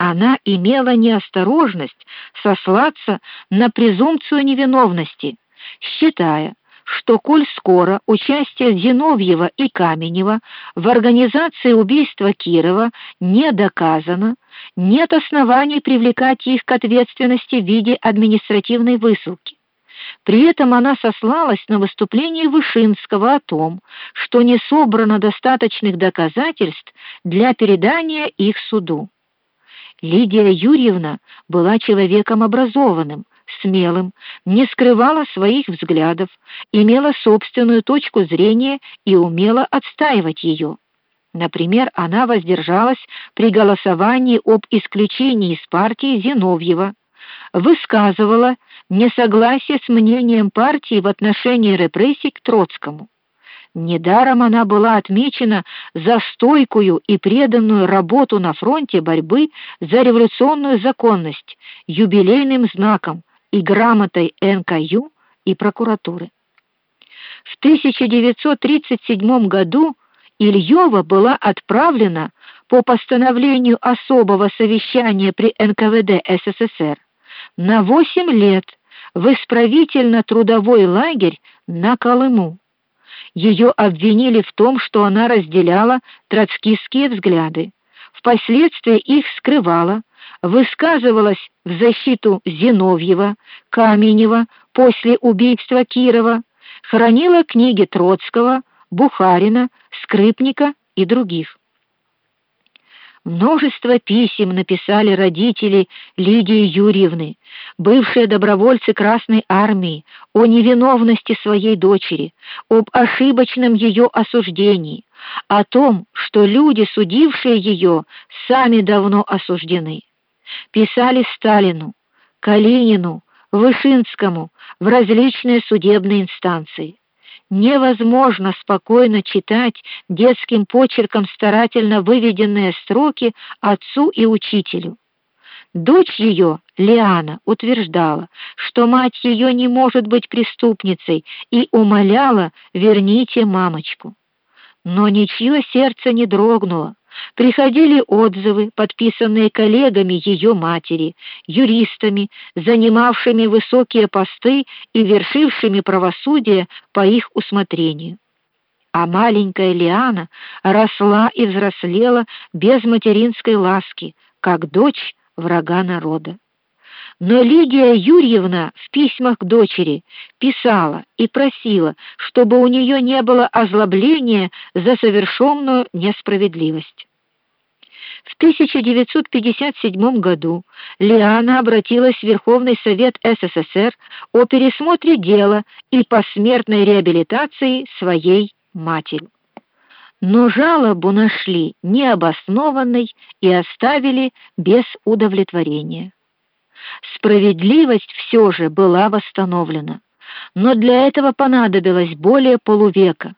она имела неосторожность сослаться на презумпцию невиновности, считая, что коль скоро участие Зиновьева и Каменева в организации убийства Кирова не доказано, нет оснований привлекать их к ответственности в виде административной высылки. При этом она сослалась на выступление Вышинского о том, что не собрано достаточных доказательств для передания их суду. Лидия Юрьевна была человеком образованным, смелым, не скрывала своих взглядов, имела собственную точку зрения и умела отстаивать ее. Например, она воздержалась при голосовании об исключении из партии Зиновьева, высказывала несогласие с мнением партии в отношении репрессий к Троцкому. Недаром она была отмечена за стойкую и преданную работу на фронте борьбы за революционную законность, юбилейным знаком и грамотой НКЮ и прокуратуры. В 1937 году Ильева была отправлена по постановлению особого совещания при НКВД СССР на 8 лет в исправительно-трудовой лагерь на Колыму. Ее обвинили в том, что она разделяла троцкистские взгляды. Впоследствии их скрывала, высказывалась в защиту Зиновьева, Каменева после убийства Кирова, хранила книги Троцкого, Бухарина, Скрипника и других. Множество писем написали родители Лидии Юрьевны, бывшие добровольцы Красной армии, о невиновности своей дочери, об ошибочном ее осуждении, о том, что люди, судившие ее, сами давно осуждены. Писали Сталину, Калинину, Вышинскому в различные судебные инстанции невозможно спокойно читать детским почерком старательно выведенные строки отцу и учителю. Дочь ее, Лиана, утверждала, что мать ее не может быть преступницей и умоляла: "Верните мамочку". Но ничье сердце не дрогнуло. Приходили отзывы, подписанные коллегами ее матери, юристами, занимавшими высокие посты и вершившими правосудие по их усмотрению. А маленькая Лиана росла и взрослела без материнской ласки, как дочь врага народа. Но Лидия Юрьевна в письмах к дочери писала и просила, чтобы у нее не было озлобления за совершенную несправедливость. В 1957 году Лиана обратилась в Верховный совет СССР о пересмотре дела и посмертной реабилитации своей матери. Но жалобу нашли необоснованной и оставили без удовлетворения. Справедливость все же была восстановлена, но для этого понадобилось более полувека.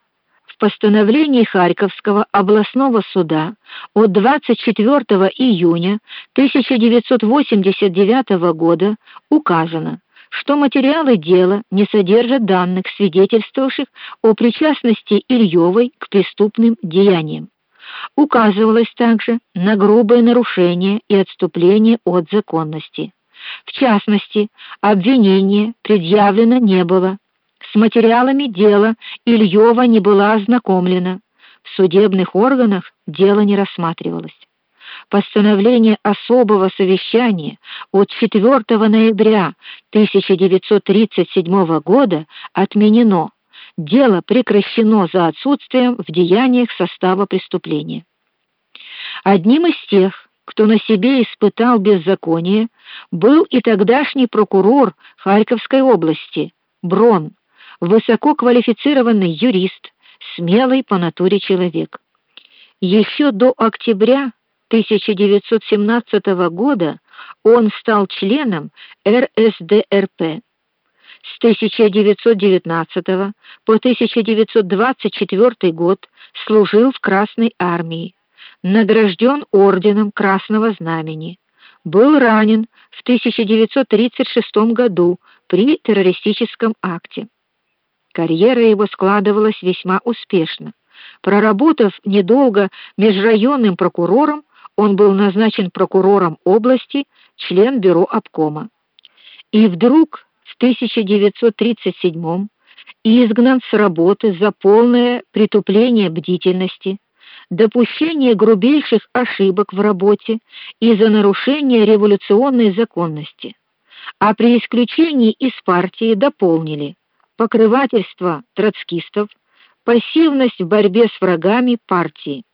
Постановлении Харьковского областного суда от 24 июня 1989 года указано, что материалы дела не содержат данных, свидетельствующих о причастности Ильёвой к преступным деяниям. Указывалось также на грубые нарушения и отступления от законности. В частности, обвинение предъявлено не было. С материалами дела Ильёва не была ознакомлена. В судебных органах дело не рассматривалось. Постановление особого совещания от 4 ноября 1937 года отменено. Дело прекращено за отсутствием в деяниях состава преступления. Одним из тех, кто на себе испытал беззаконие, был и тогдашний прокурор Харьковской области Брон, высококвалифицированный юрист, смелый по натуре человек. Еще до октября 1917 года он стал членом РСДРП. С 1919 по 1924 год служил в Красной армии награжден орденом Красного Знамени. Был ранен в 1936 году при террористическом акте. Карьера его складывалась весьма успешно. Проработав недолго межрайонным прокурором, он был назначен прокурором области, член бюро обкома. И вдруг в 1937 изгнан с работы за полное притупление бдительности, допущение грубейших ошибок в работе и за нарушение революционной законности. А при исключении из партии дополнили покрывательство троцкистов, пассивность в борьбе с врагами партии.